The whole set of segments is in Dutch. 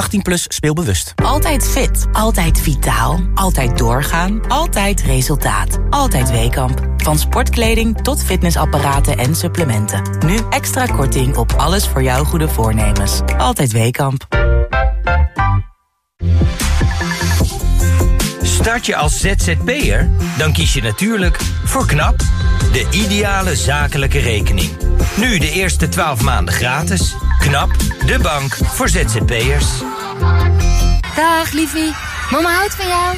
18 plus speelbewust. Altijd fit, altijd vitaal, altijd doorgaan, altijd resultaat. Altijd Weekamp. Van sportkleding tot fitnessapparaten en supplementen. Nu extra korting op alles voor jouw goede voornemens. Altijd Weekamp. Start je als ZZP'er? Dan kies je natuurlijk voor KNAP, de ideale zakelijke rekening. Nu de eerste 12 maanden gratis. KNAP, de bank voor ZZP'ers. Dag, liefie. Mama houdt van jou.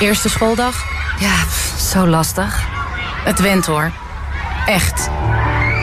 Eerste schooldag? Ja, pff, zo lastig. Het went hoor. Echt.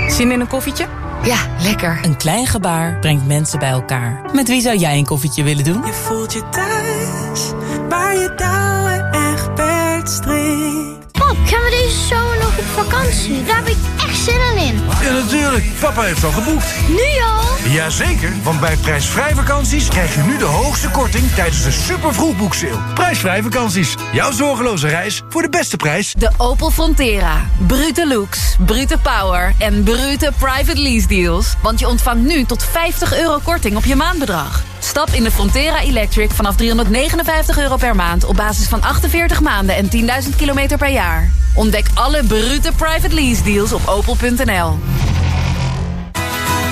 Zin in een koffietje? Ja, lekker. Een klein gebaar brengt mensen bij elkaar. Met wie zou jij een koffietje willen doen? Je voelt je thuis, waar je touwen echt strikt. Pap, gaan we deze zomer nog op vakantie? Daar heb ik zin in. Ja, natuurlijk. Papa heeft al geboekt. Nu al? Jazeker, want bij prijsvrij vakanties krijg je nu de hoogste korting tijdens de super vroegboekseil. Prijsvrij vakanties. Jouw zorgeloze reis voor de beste prijs. De Opel Frontera. Brute looks, brute power en brute private lease deals. Want je ontvangt nu tot 50 euro korting op je maandbedrag. Stap in de Frontera Electric vanaf 359 euro per maand... op basis van 48 maanden en 10.000 kilometer per jaar. Ontdek alle brute private lease deals op opel.nl.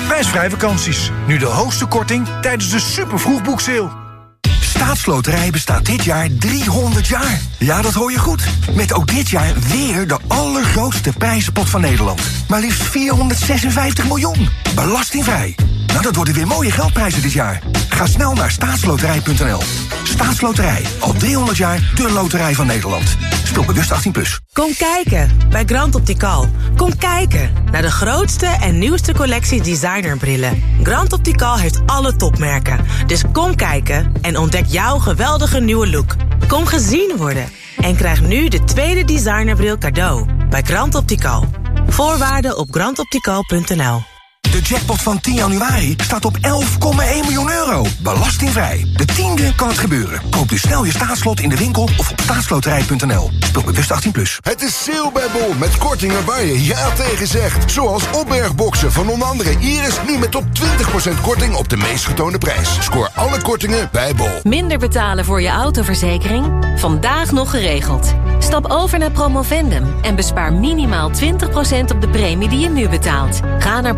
Prijsvrij vakanties. Nu de hoogste korting tijdens de super vroegboekseil. Staatsloterij bestaat dit jaar 300 jaar. Ja, dat hoor je goed. Met ook dit jaar weer de allergrootste prijzenpot van Nederland. Maar liefst 456 miljoen. Belastingvrij. Nou, dat worden weer mooie geldprijzen dit jaar. Ga snel naar staatsloterij.nl. Staatsloterij. Al 300 jaar de loterij van Nederland. Speel bewust 18+. Plus. Kom kijken bij Grand Optical. Kom kijken naar de grootste en nieuwste collectie designerbrillen. Grand Optical heeft alle topmerken. Dus kom kijken en ontdek jouw geweldige nieuwe look. Kom gezien worden en krijg nu de tweede designerbril cadeau bij Grand Optical. Voorwaarden op grandoptical.nl De jackpot van 10 januari staat op 11,1 miljoen euro. Belastingvrij. De tiende kan het gebeuren. Koop dus snel je staatslot in de winkel of op staatsloterij.nl. Speel bewust 18+. Plus. Het is sale bij Bol met kortingen waar je ja tegen zegt. Zoals opbergboxen van onder andere Iris nu met tot 20% korting op de meest getoonde prijs. Scoor alle kortingen bij Bol. Minder betalen voor je autoverzekering? Vandaag nog geregeld. Stap over naar Promovendum en bespaar minimaal 20% op de premie die je nu betaalt. Ga naar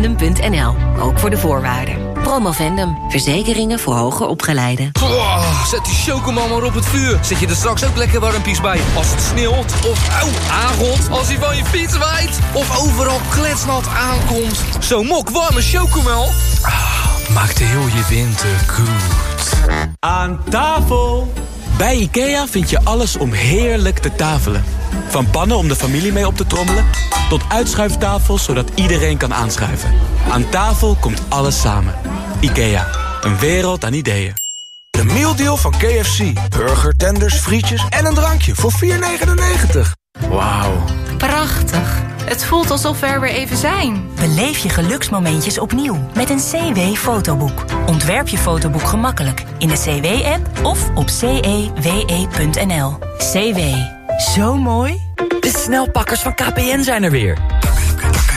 promovendum.nl, ook voor de voorwaarden. Promovendum, verzekeringen voor hoger opgeleiden. Oh, zet die chocomel maar op het vuur. Zet je er straks ook lekker warmpies bij. Als het sneeuwt of aangot. Als hij van je fiets waait. Of overal kletsnat aankomt. Zo'n mok warme chocomel. Ah, maakt heel je winter goed. Aan tafel! Bij IKEA vind je alles om heerlijk te tafelen. Van pannen om de familie mee op te trommelen... tot uitschuiftafels zodat iedereen kan aanschuiven. Aan tafel komt alles samen. IKEA, een wereld aan ideeën. De mealdeal van KFC. Burger, tenders, frietjes en een drankje voor 4,99. Wauw. Prachtig. Het voelt alsof we er weer even zijn. Beleef je geluksmomentjes opnieuw met een CW-fotoboek. Ontwerp je fotoboek gemakkelijk in de CW-app of op cewe.nl. CW. Zo mooi. De snelpakkers van KPN zijn er weer.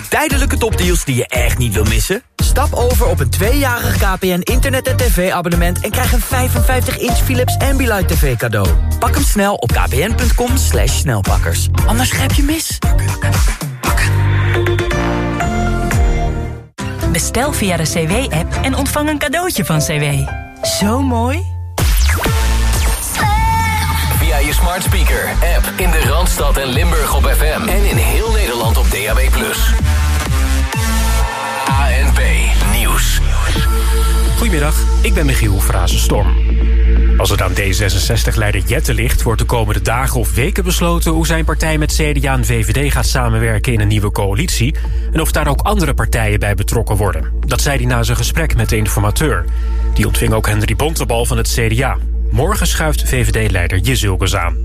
Tijdelijke topdeals die je echt niet wil missen? Stap over op een tweejarig KPN internet- en tv-abonnement... en krijg een 55-inch Philips Ambilight TV cadeau. Pak hem snel op kpn.com snelpakkers. Anders grijp je mis. Bestel via de CW-app en ontvang een cadeautje van CW. Zo mooi. Via je smart speaker, app in de Randstad en Limburg op FM. En in heel Nederland op DAB+. ANP Nieuws. Goedemiddag, ik ben Michiel Frazenstorm. Als het aan D66-leider Jette ligt, wordt de komende dagen of weken besloten... hoe zijn partij met CDA en VVD gaat samenwerken in een nieuwe coalitie... en of daar ook andere partijen bij betrokken worden. Dat zei hij na zijn gesprek met de informateur. Die ontving ook Henry Bontebal van het CDA. Morgen schuift VVD-leider Jezilkes aan.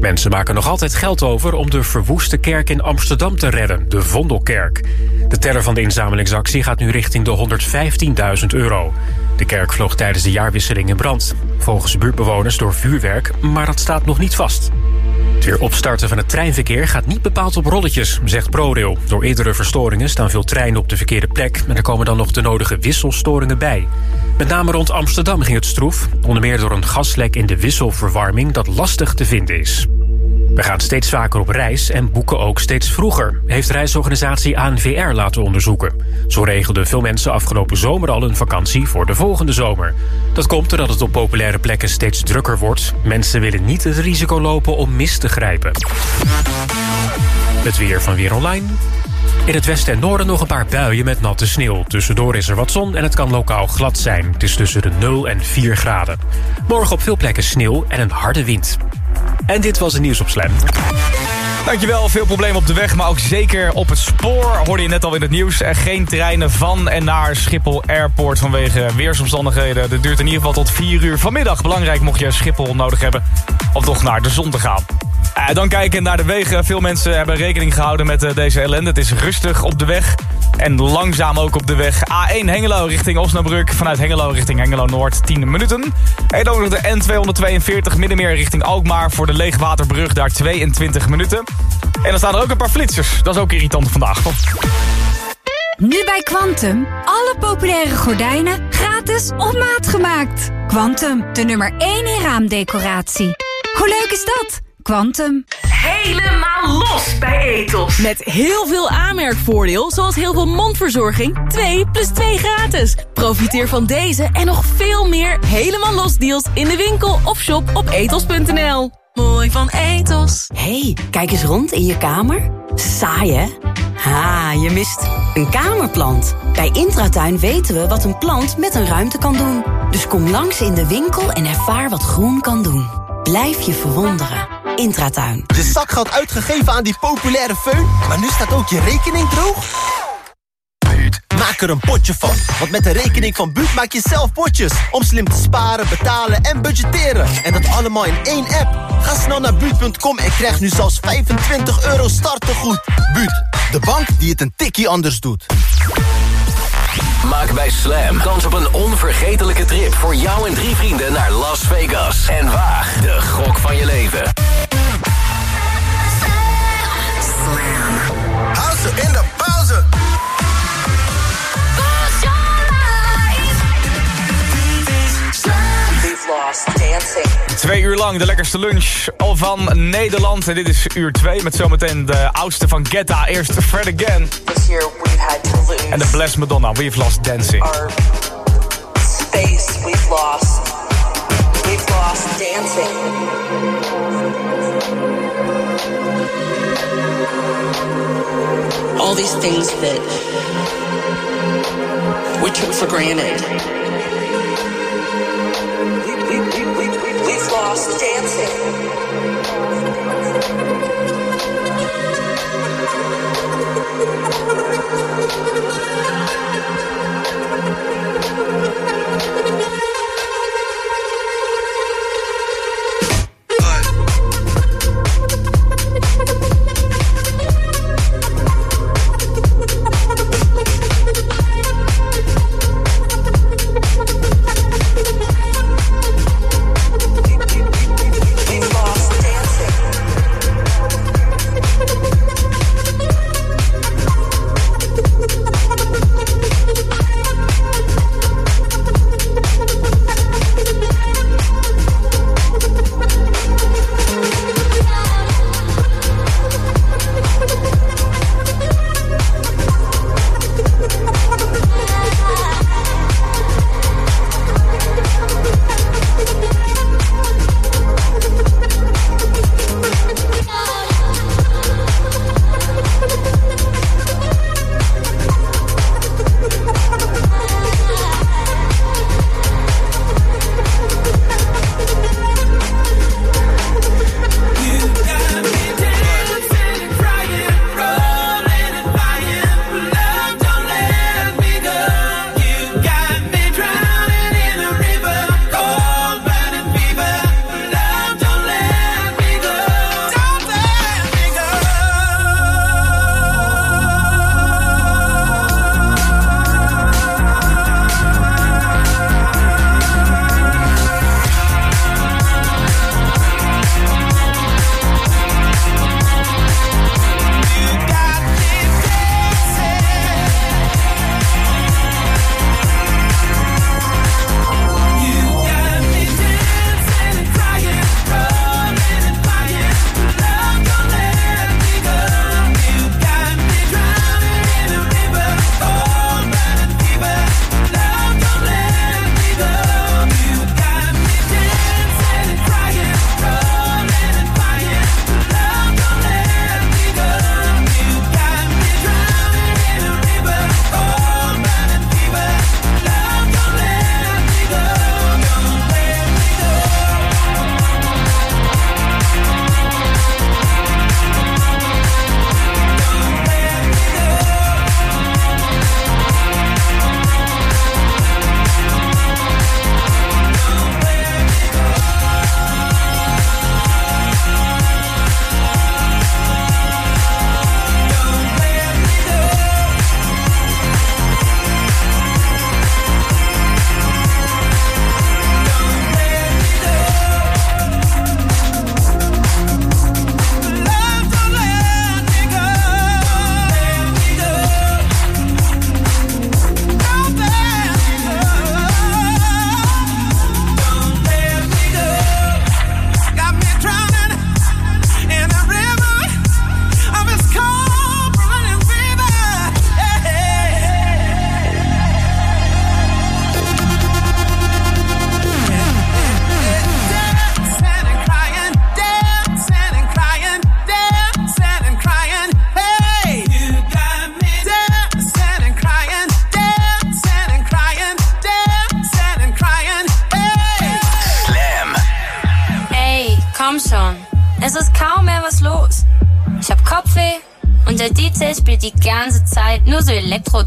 Mensen maken nog altijd geld over om de verwoeste kerk in Amsterdam te redden, de Vondelkerk. De teller van de inzamelingsactie gaat nu richting de 115.000 euro. De kerk vloog tijdens de jaarwisseling in brand. Volgens buurtbewoners door vuurwerk, maar dat staat nog niet vast. Het weer opstarten van het treinverkeer gaat niet bepaald op rolletjes, zegt ProRail. Door eerdere verstoringen staan veel treinen op de verkeerde plek... en er komen dan nog de nodige wisselstoringen bij. Met name rond Amsterdam ging het stroef. Onder meer door een gaslek in de wisselverwarming dat lastig te vinden is. We gaan steeds vaker op reis en boeken ook steeds vroeger... heeft reisorganisatie ANVR laten onderzoeken. Zo regelden veel mensen afgelopen zomer al een vakantie voor de volgende zomer. Dat komt doordat het op populaire plekken steeds drukker wordt. Mensen willen niet het risico lopen om mis te grijpen. Het weer van Weer Online. In het westen en noorden nog een paar buien met natte sneeuw. Tussendoor is er wat zon en het kan lokaal glad zijn. Het is tussen de 0 en 4 graden. Morgen op veel plekken sneeuw en een harde wind. En dit was het nieuws op Slam. Dankjewel, veel problemen op de weg, maar ook zeker op het spoor. Hoorde je net al in het nieuws. Er geen treinen van en naar Schiphol Airport vanwege weersomstandigheden. Dat duurt in ieder geval tot 4 uur vanmiddag. Belangrijk mocht je Schiphol nodig hebben om toch naar de zon te gaan. Uh, dan kijken naar de wegen. Veel mensen hebben rekening gehouden met uh, deze ellende. Het is rustig op de weg. En langzaam ook op de weg. A1 Hengelo richting Osnabrück. Vanuit Hengelo richting Hengelo Noord 10 minuten. En dan nog de N242 Middenmeer richting Alkmaar. Voor de Leegwaterbrug daar 22 minuten. En dan staan er ook een paar flitsers. Dat is ook irritant vandaag. Nu bij Quantum. Alle populaire gordijnen gratis op maat gemaakt. Quantum, de nummer 1 in raamdecoratie. Hoe leuk is dat? Quantum. Helemaal los bij Ethos. Met heel veel aanmerkvoordeel, zoals heel veel mondverzorging. 2 plus 2 gratis. Profiteer van deze en nog veel meer helemaal los deals in de winkel of shop op ethos.nl. Mooi van Ethos. hey, kijk eens rond in je kamer. Saai, hè? Ha, je mist een kamerplant. Bij Intratuin weten we wat een plant met een ruimte kan doen. Dus kom langs in de winkel en ervaar wat groen kan doen. Blijf je verwonderen. Intratuin. Je zakgeld uitgegeven aan die populaire föhn, maar nu staat ook je rekening droog? Buut, maak er een potje van. Want met de rekening van Buut maak je zelf potjes. Om slim te sparen, betalen en budgetteren. En dat allemaal in één app. Ga snel naar Buut.com en krijg nu zelfs 25 euro startegoed. Buut, de bank die het een tikkie anders doet. Maak bij Slam kans op een onvergetelijke trip voor jou en drie vrienden naar Las Vegas. En waag de gok van je leven. Hou ze in de pauze. Twee uur lang de lekkerste lunch van Nederland. En dit is uur 2 met zometeen de oudste van Getta. Eerst Fred Again. En de Bless Madonna, We've Lost Dancing. Our space, we've lost. We've lost dancing. All these things that we took for granted. We've lost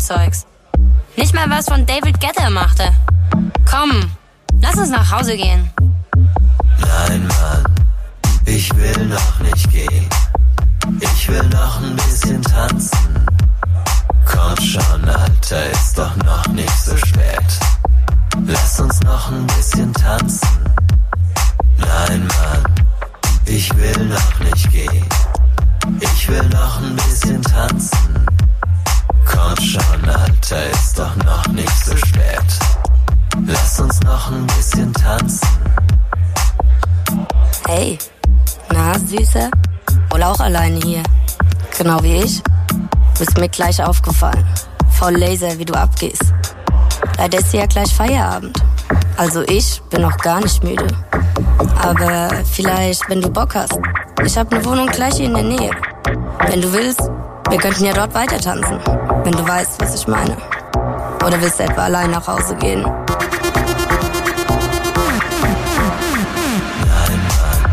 Elektrozeugs. Nicht mal was von David Guetta machte. Komm, lass uns nach Hause gehen. Gleich aufgefallen. Voll laser, wie du abgehst. Leider ist ja gleich Feierabend. Also ich bin noch gar nicht müde. Aber vielleicht, wenn du Bock hast. Ich habe eine Wohnung gleich hier in der Nähe. Wenn du willst, wir könnten ja dort weiter tanzen. Wenn du weißt, was ich meine. Oder willst du etwa allein nach Hause gehen? Nein, Mann,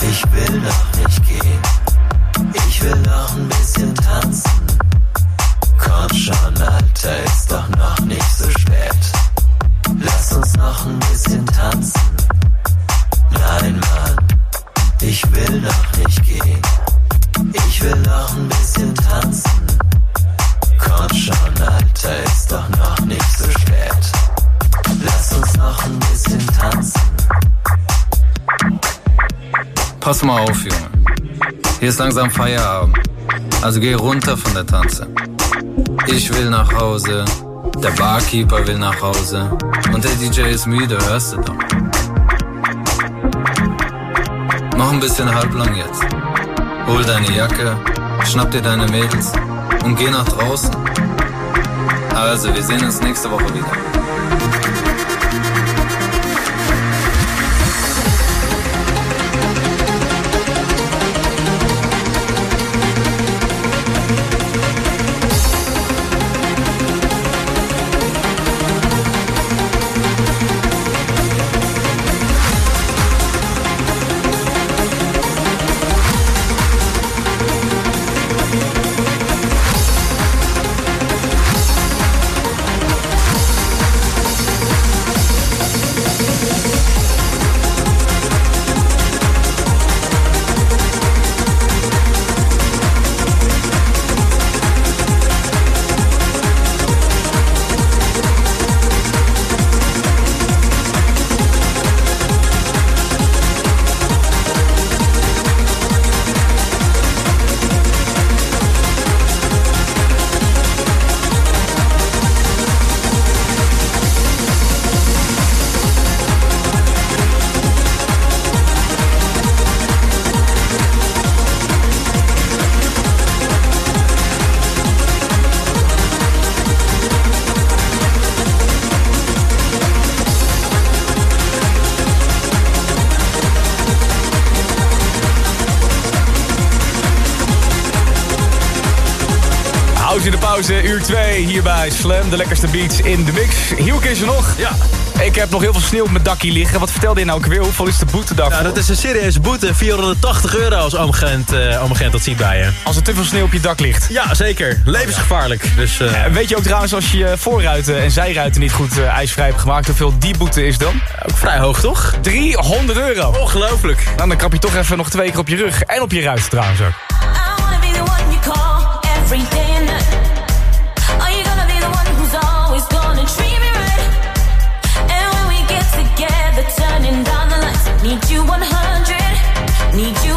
ich will noch nicht gehen. Ich will noch ein bisschen tanzen. Schon, Alter, ist doch noch nicht so spät. Lass uns noch ein bisschen tanzen. Nein, Mann, ich will noch nicht gehen. Ich will noch ein bisschen tanzen. Komm schon, Alter, ist doch noch nicht so spät. Lass uns noch ein bisschen tanzen. Pass mal auf, Junge. Hier ist langsam Feierabend. Also geh runter von der Tanze. Ich will nach Hause. Der Barkeeper will nach Hause. Und der DJ ist müde, hörst du doch. Noch ein bisschen halblang jetzt. Hol deine Jacke, schnapp dir deine Mädels und geh nach draußen. Also, wir sehen uns nächste Woche wieder. Hier bij Slam. De lekkerste beats in de mix. Hielke is er nog. Ja. Ik heb nog heel veel sneeuw op mijn dakkie liggen. Wat vertelde je nou ook weer? Hoeveel is de boete daarvoor? Ja, dat is een serieuze boete. 480 euro als oom Gent, eh, oom Gent dat ziet bij je. Als er te veel sneeuw op je dak ligt. Ja, zeker. Levensgevaarlijk. Dus, eh, Ja, weet je ook trouwens, als je je voorruiten en zijruiten niet goed eh, ijsvrij hebt gemaakt... hoeveel die boete is dan? Ook vrij hoog, toch? 300 euro. Ongelooflijk. Nou, dan krap je toch even nog twee keer op je rug. En op je ruit trouwens ook. Every day and night. Are need you 100, need you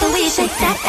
the way you shake that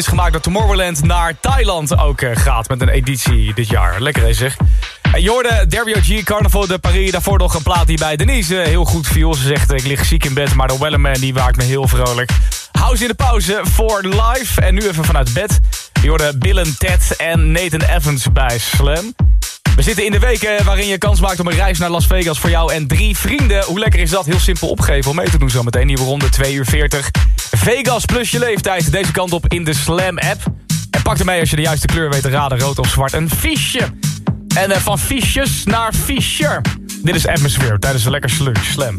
is gemaakt dat Tomorrowland naar Thailand ook eh, gaat met een editie dit jaar. Lekker is zeg. En je hoorde Dario G, Carnaval de Paris. Daarvoor nog een plaat bij Denise heel goed viel. Ze zegt, ik lig ziek in bed, maar de Wellerman die maakt me heel vrolijk. Pauze in de pauze voor live. En nu even vanuit bed. Je hoorde Billen Ted en Nathan Evans bij Slam. We zitten in de weken waarin je kans maakt om een reis naar Las Vegas voor jou en drie vrienden. Hoe lekker is dat? Heel simpel opgeven om mee te doen zo meteen. Nieuwe ronde 2 uur 40. Vegas plus je leeftijd. Deze kant op in de Slam app. En pak ermee als je de juiste kleur weet te raden, rood of zwart, een fiche. En eh, van fiches naar Fischer. Dit is Atmosphere tijdens de lekker slunch Slam.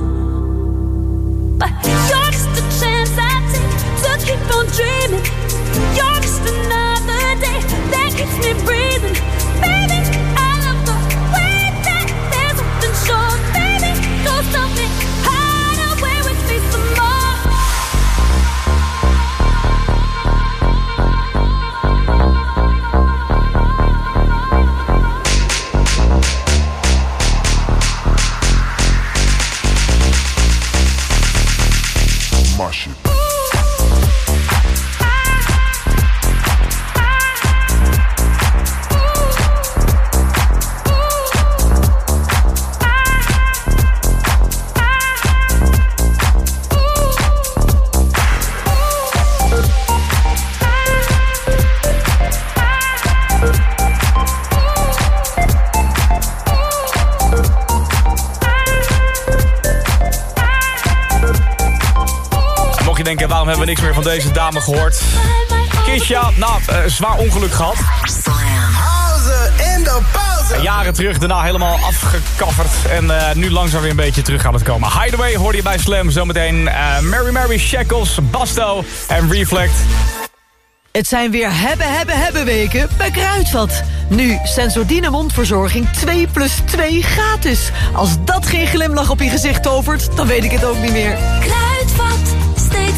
we niks meer van deze dame gehoord? Kisha, nou, eh, zwaar ongeluk gehad. In de pauze. Jaren terug, daarna helemaal afgekafferd. En eh, nu langzaam weer een beetje terug aan het komen. Hideaway hoorde je bij Slam. Zometeen eh, Mary Mary Shackles, Basto en Reflect. Het zijn weer hebben, hebben, hebben weken bij Kruidvat. Nu Sensordine mondverzorging 2 plus 2 gratis. Als dat geen glimlach op je gezicht tovert, dan weet ik het ook niet meer.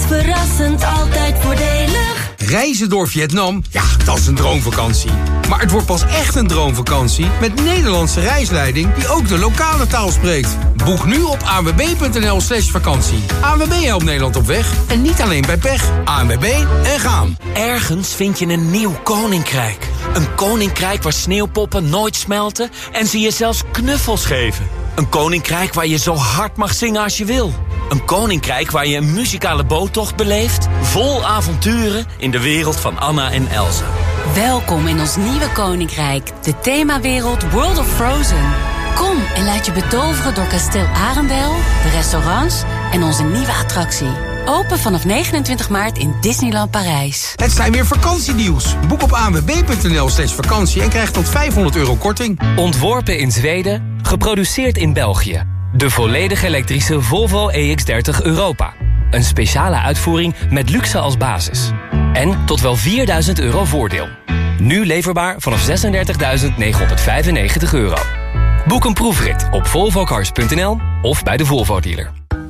Verrassend, altijd voordelig. Reizen door Vietnam, ja, dat is een droomvakantie. Maar het wordt pas echt een droomvakantie met Nederlandse reisleiding die ook de lokale taal spreekt. Boek nu op anwb.nl slash vakantie. ANWB helpt Nederland op weg en niet alleen bij pech. ANWB en gaan. Ergens vind je een nieuw koninkrijk. Een koninkrijk waar sneeuwpoppen nooit smelten en ze je zelfs knuffels geven. Een koninkrijk waar je zo hard mag zingen als je wil. Een koninkrijk waar je een muzikale boottocht beleeft... vol avonturen in de wereld van Anna en Elsa. Welkom in ons nieuwe koninkrijk, de themawereld World of Frozen. Kom en laat je betoveren door kasteel Arendel, de restaurants en onze nieuwe attractie. Open vanaf 29 maart in Disneyland Parijs. Het zijn weer vakantienieuws. Boek op anwb.nl slash vakantie en krijg tot 500 euro korting. Ontworpen in Zweden, geproduceerd in België. De volledig elektrische Volvo EX30 Europa. Een speciale uitvoering met luxe als basis. En tot wel 4000 euro voordeel. Nu leverbaar vanaf 36.995 euro. Boek een proefrit op volvocars.nl of bij de Volvo dealer.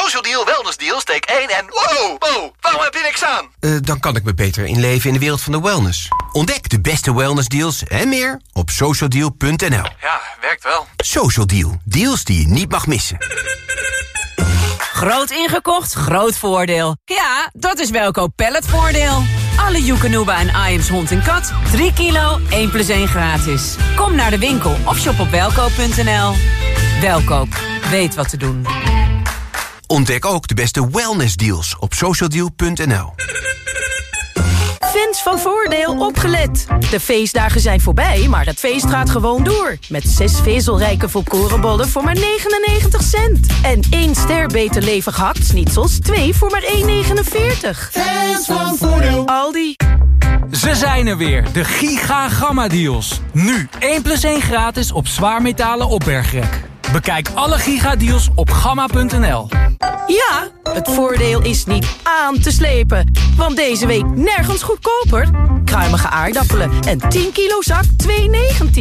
Social Deal, Wellness Deal, steek 1 en... Wow, wow, waarom heb je niks aan? Eh, dan kan ik me beter inleven in de wereld van de wellness. Ontdek de beste wellness deals en meer op socialdeal.nl. Ja, werkt wel. Social Deal, deals die je niet mag missen. Groot ingekocht, groot voordeel. Ja, dat is Welkoop Palletvoordeel. Alle Joekanuba en Iams hond en kat. 3 kilo, 1 plus 1 gratis. Kom naar de winkel of shop op welkoop.nl. Welkoop, weet wat te doen. Ontdek ook de beste wellness deals op socialdeal.nl. Fans van Voordeel opgelet. De feestdagen zijn voorbij, maar het feest gaat gewoon door. Met zes vezelrijke volkorenbollen voor maar 99 cent. En één ster beter levig hakt-snitsels, twee voor maar 1,49. Fans van Voordeel. Aldi. Ze zijn er weer, de Giga Gamma Deals. Nu 1 plus 1 gratis op zwaarmetalen opbergrek. Bekijk alle gigadeals op gamma.nl. Ja, het voordeel is niet aan te slepen. Want deze week nergens goedkoper. Kruimige aardappelen en 10 kilo zak 2,19.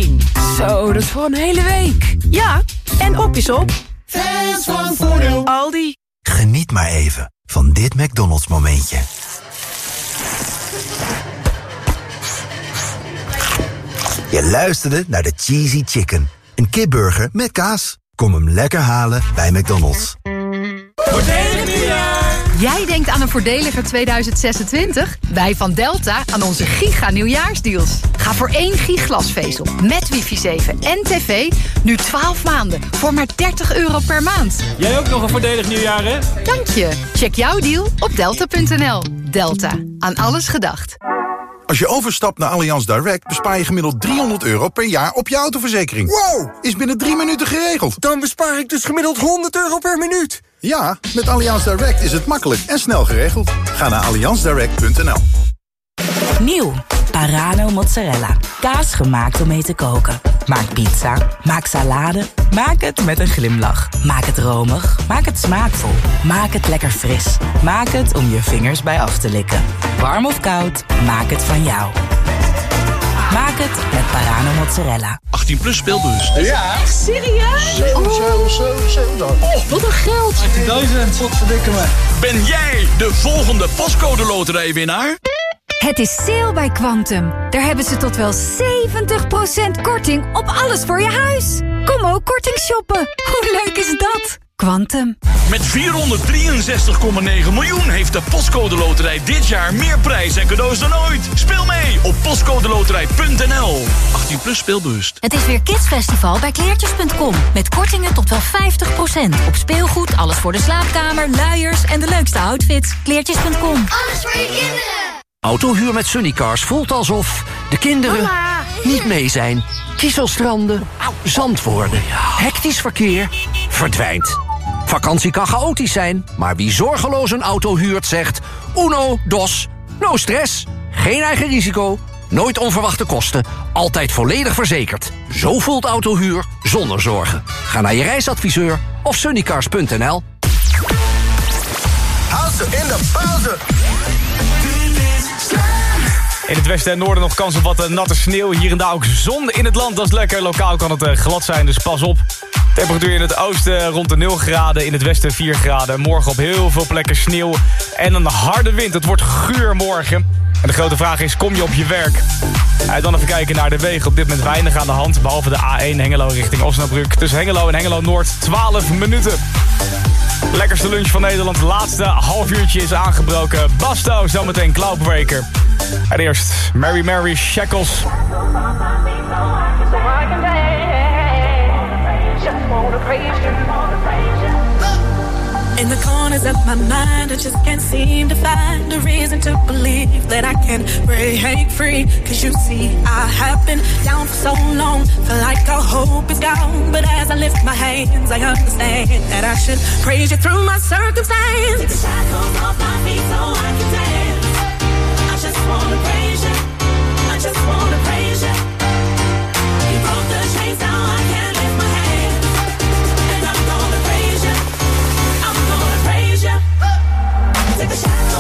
Zo, dat is voor een hele week. Ja, en op is op. Fans van Voordeel. Aldi. Geniet maar even van dit McDonald's momentje. Je luisterde naar de Cheesy Chicken. Een kipburger met kaas. Kom hem lekker halen bij McDonald's. Voordelig nieuwjaar. Jij denkt aan een voordeliger 2026? Wij van Delta aan onze giga nieuwjaarsdeals. Ga voor één giglasvezel met wifi 7 en tv nu 12 maanden voor maar 30 euro per maand. Jij ook nog een voordelig nieuwjaar, hè? Dank je. Check jouw deal op delta.nl. Delta. Aan alles gedacht. Als je overstapt naar Allianz Direct bespaar je gemiddeld 300 euro per jaar op je autoverzekering. Wow! Is binnen drie minuten geregeld. Dan bespaar ik dus gemiddeld 100 euro per minuut. Ja, met Allianz Direct is het makkelijk en snel geregeld. Ga naar allianzdirect.nl. Nieuw. Parano mozzarella. Kaas gemaakt om mee te koken. Maak pizza. Maak salade. Maak het met een glimlach. Maak het romig. Maak het smaakvol. Maak het lekker fris. Maak het om je vingers bij af te likken. Warm of koud, maak het van jou. Maak het met Parano mozzarella. 18 plus speelbus. Ja. Echt serieus? 7, 7, 7, 7 dan. Oh, wat een geld. 18.000, wat verdikken me. Ben jij de volgende pascode loterijwinnaar? Het is sale bij Quantum. Daar hebben ze tot wel 70% korting op alles voor je huis. Kom ook korting shoppen. Hoe leuk is dat? Quantum. Met 463,9 miljoen heeft de Postcode Loterij dit jaar meer prijs en cadeaus dan ooit. Speel mee op postcodeloterij.nl. 18 plus speelbewust. Het is weer Kidsfestival bij kleertjes.com. Met kortingen tot wel 50%. Op speelgoed, alles voor de slaapkamer, luiers en de leukste outfits. Kleertjes.com. Alles voor je kinderen. Autohuur met Sunnycars voelt alsof de kinderen niet mee zijn. Kieselstranden, zand worden, hectisch verkeer, verdwijnt. Vakantie kan chaotisch zijn, maar wie zorgeloos een auto huurt zegt... uno, dos, no stress, geen eigen risico, nooit onverwachte kosten... altijd volledig verzekerd. Zo voelt autohuur zonder zorgen. Ga naar je reisadviseur of sunnycars.nl. House in de pauze. In het westen en noorden nog kans op wat eh, natte sneeuw. Hier en daar ook zon in het land. Dat is lekker. Lokaal kan het eh, glad zijn, dus pas op. Temperatuur in het oosten rond de 0 graden. In het westen 4 graden. Morgen op heel veel plekken sneeuw. En een harde wind. Het wordt guur morgen. En de grote vraag is, kom je op je werk? Dan even kijken naar de wegen. Op dit moment weinig aan de hand. Behalve de A1 Hengelo richting Osnabrück. Tussen Hengelo en Hengelo Noord 12 minuten. Lekkerste lunch van Nederland. Laatste half uurtje is aangebroken. Basto, zometeen Cloudbreaker. En eerst Mary Mary Shackles. In the corners of my mind, I just can't seem to find a reason to believe that I can break free. Cause you see, I have been down for so long, feel like all hope is gone. But as I lift my hands, I understand that I should praise you through my circumstance. Take the off my feet so I can dance. I just wanna praise Take the shackles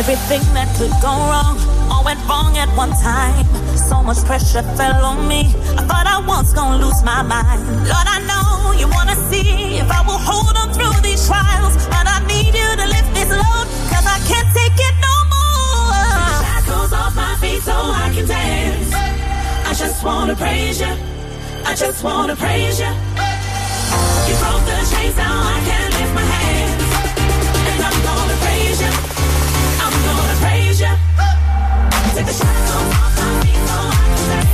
Everything that could go wrong all went wrong at one time. So much pressure fell on me. I thought I was gonna lose my mind. Lord, I know you wanna see if I will hold on through these trials. But I need you to lift this load, cause I can't take it no more. Shackles off my feet so I can dance. I just wanna praise you. I just wanna praise you. You broke the chains, now I can lift my hands. Take the shackles off my feet so I can dance.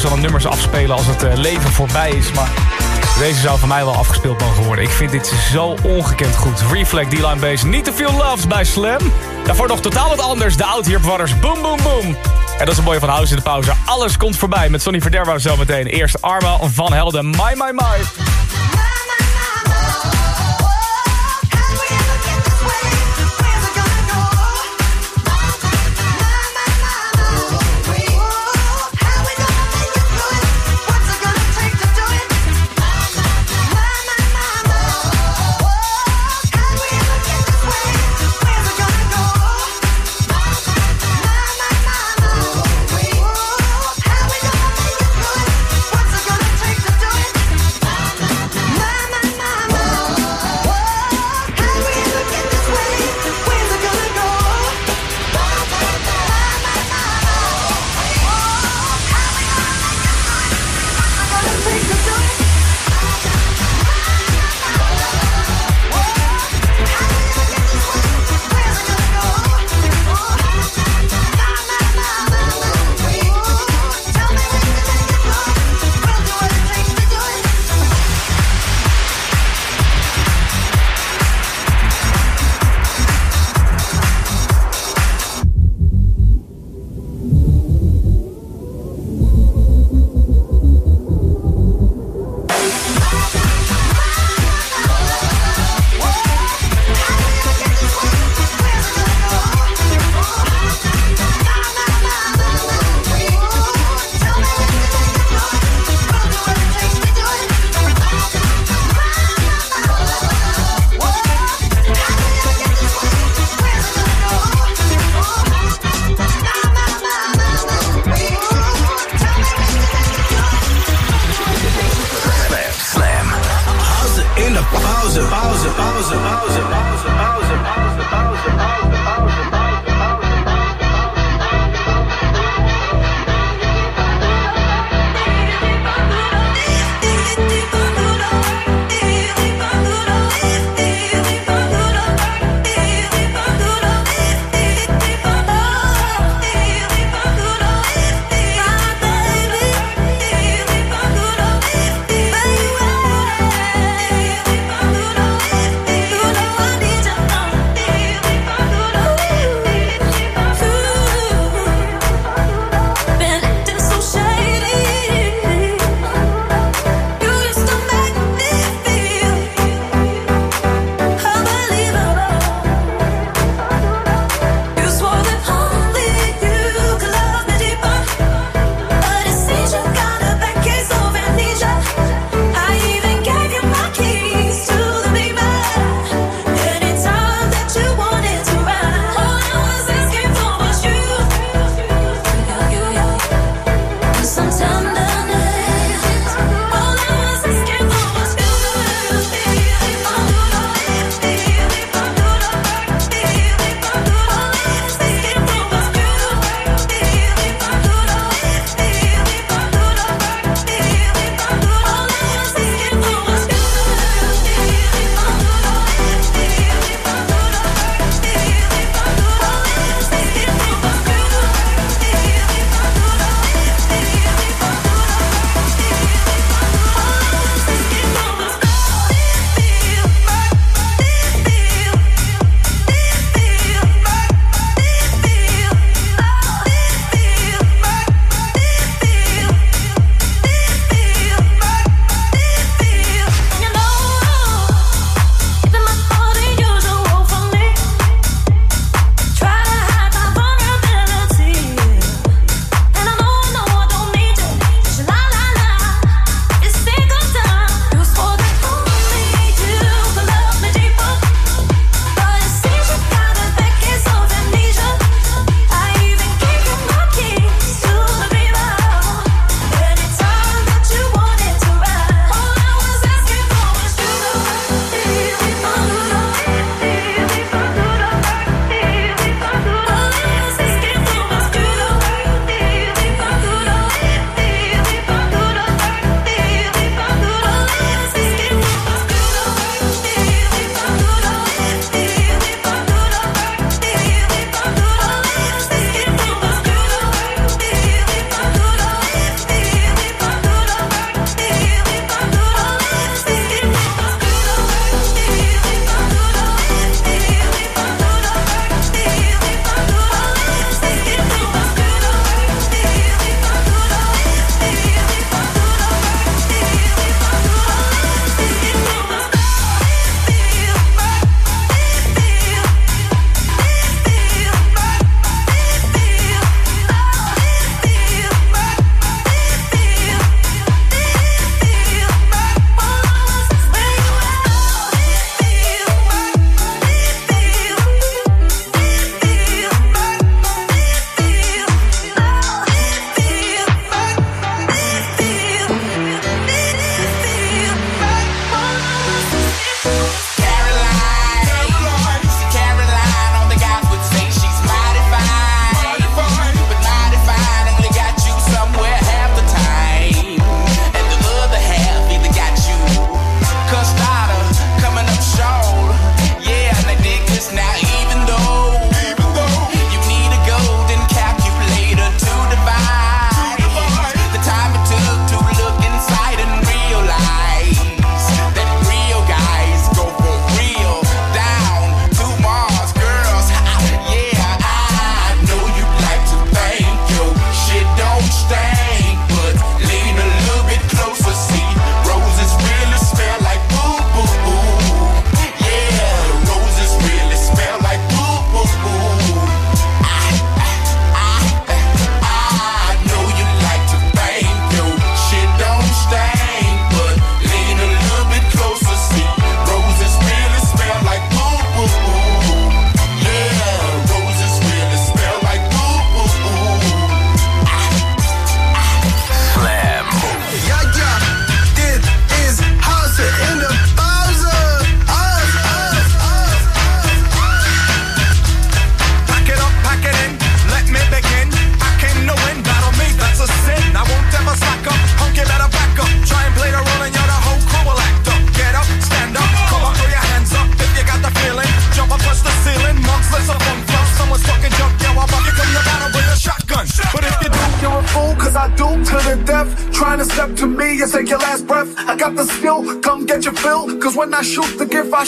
Ze dan nummers afspelen als het eh, leven voorbij is. Maar deze zou van mij wel afgespeeld mogen worden. Ik vind dit zo ongekend goed. Reflect, D-Line Bass, Need to Feel Loved bij Slam. Daarvoor nog totaal wat anders. De Here Brothers, Boom Boom Boom. En dat is een mooie van House in de pauze. Alles komt voorbij met Sonny Verderwa zometeen. Eerst Arma van Helden, My My My.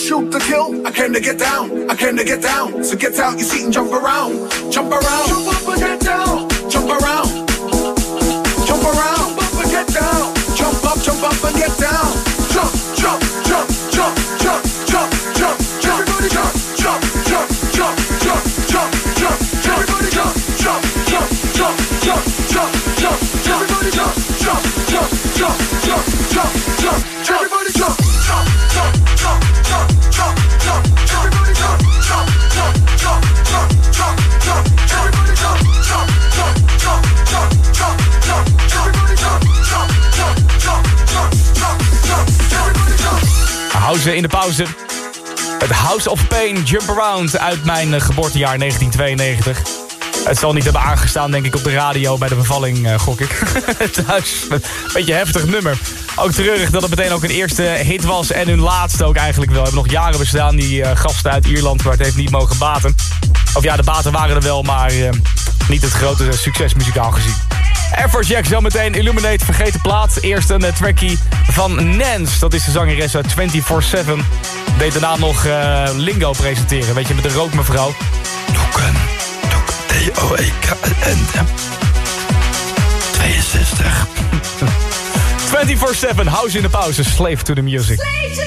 Shoot to kill. I came to get down, I came to get down. So get out your seat and jump around. Jump around. Jump Around uit mijn eh, geboortejaar 1992. Het zal niet hebben aangestaan, denk ik, op de radio bij de bevalling, eh, gok ik. Thuis, een beetje heftig nummer. Ook treurig dat het meteen ook een eerste hit was en hun laatste ook eigenlijk wel. We hebben nog jaren bestaan, die eh, gasten uit Ierland, waar het heeft niet mogen baten. Of ja, de baten waren er wel, maar niet het grote succes muzikaal gezien. Air Force Jack zometeen Illuminate, vergeten plaat. Eerst een uh, trackie van Nance, dat is de zangeres uit 24-7. Deed daarna nog eh, Lingo presenteren, weet je, met de rookmevrouw. Doeken, doeken, D-O-E-K-N. 62. 24-7, house in de pauze, slave to the music. Take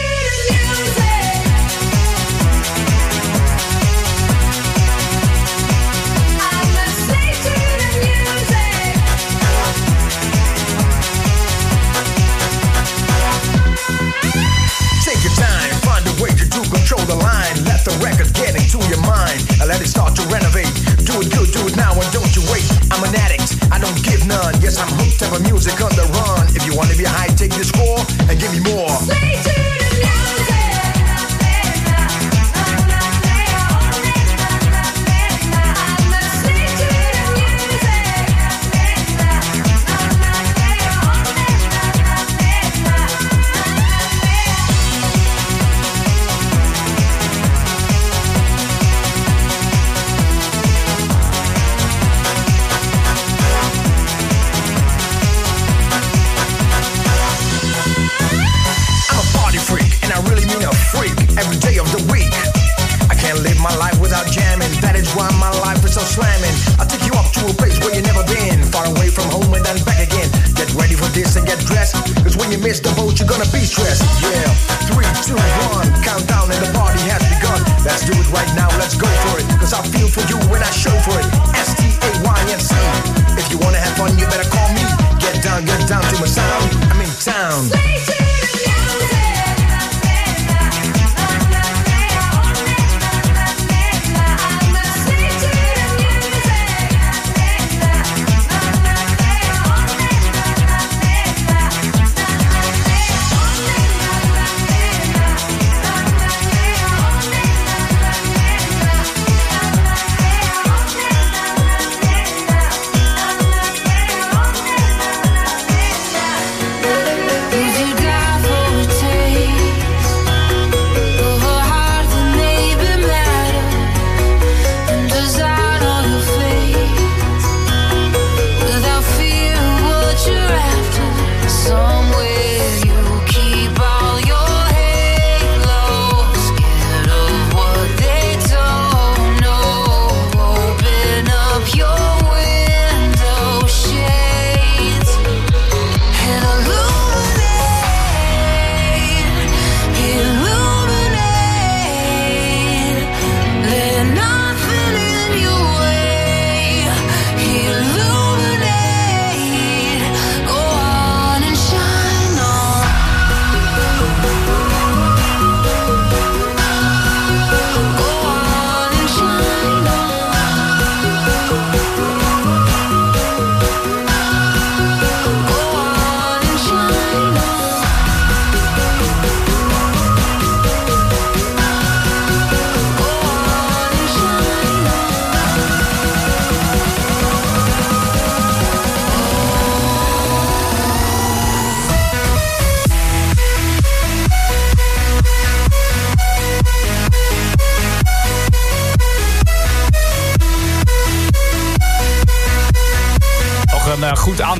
to the line. Let the record get into your mind and let it start to renovate. Do it good, do it now, and don't you wait. I'm an addict, I don't give none. Yes, I'm hooked up on music on the run. If you want to be high, take the score and give me more. I'm miss the boat, you're gonna be stressed. Yeah, three, two, one, countdown, and the party has begun. Let's do it right now, let's go for it, cause I feel for you when I show for it. S T A Y N C. If you wanna have fun, you better call me. Get down, get down to my sound. I'm in town.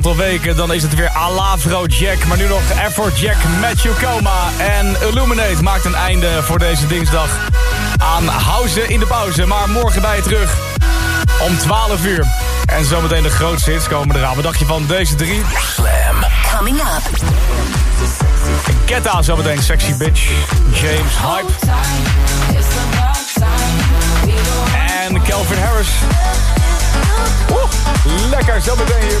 Aantal weken, dan is het weer Alavro Jack. Maar nu nog Effort Jack, Matthew Coma en Illuminate maakt een einde voor deze dinsdag aan Houden in de pauze. Maar morgen bij je terug om 12 uur. En zometeen de grootste hits komen eraan. Wat dacht je van deze drie? Slam. Coming up. Ketta zometeen, Sexy Bitch. James Hype. En Calvin Harris. Oeh, lekker, zometeen hier.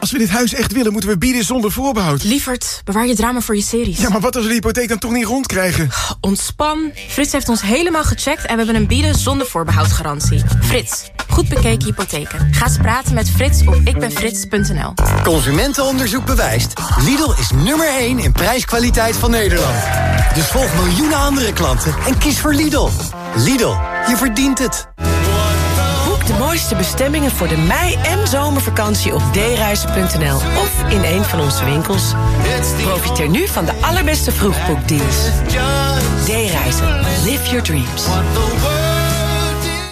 Als we dit huis echt willen, moeten we bieden zonder voorbehoud. Lievert, bewaar je drama voor je series. Ja, maar wat als we de hypotheek dan toch niet rondkrijgen? Ontspan. Frits heeft ons helemaal gecheckt en we hebben een bieden zonder voorbehoud garantie. Frits, goed bekeken hypotheken. Ga eens praten met Frits op ikbenfrits.nl. Consumentenonderzoek bewijst. Lidl is nummer 1 in prijskwaliteit van Nederland. Dus volg miljoenen andere klanten en kies voor Lidl. Lidl, je verdient het. Mooiste bestemmingen voor de mei- en zomervakantie op dereizen.nl of in een van onze winkels. Profiteer nu van de allerbeste vroegboekdeals. D-reizen. Live your dreams.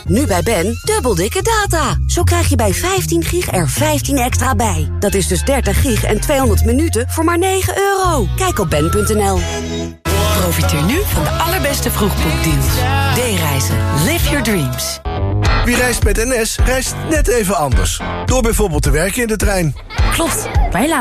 Nu bij Ben, dubbel dikke data. Zo krijg je bij 15 gig er 15 extra bij. Dat is dus 30 gig en 200 minuten voor maar 9 euro. Kijk op ben.nl. Profiteer nu van de allerbeste vroegboekdeals. D-reizen. Live your dreams. Wie reist met NS, reist net even anders. Door bijvoorbeeld te werken in de trein. Klopt, wij laten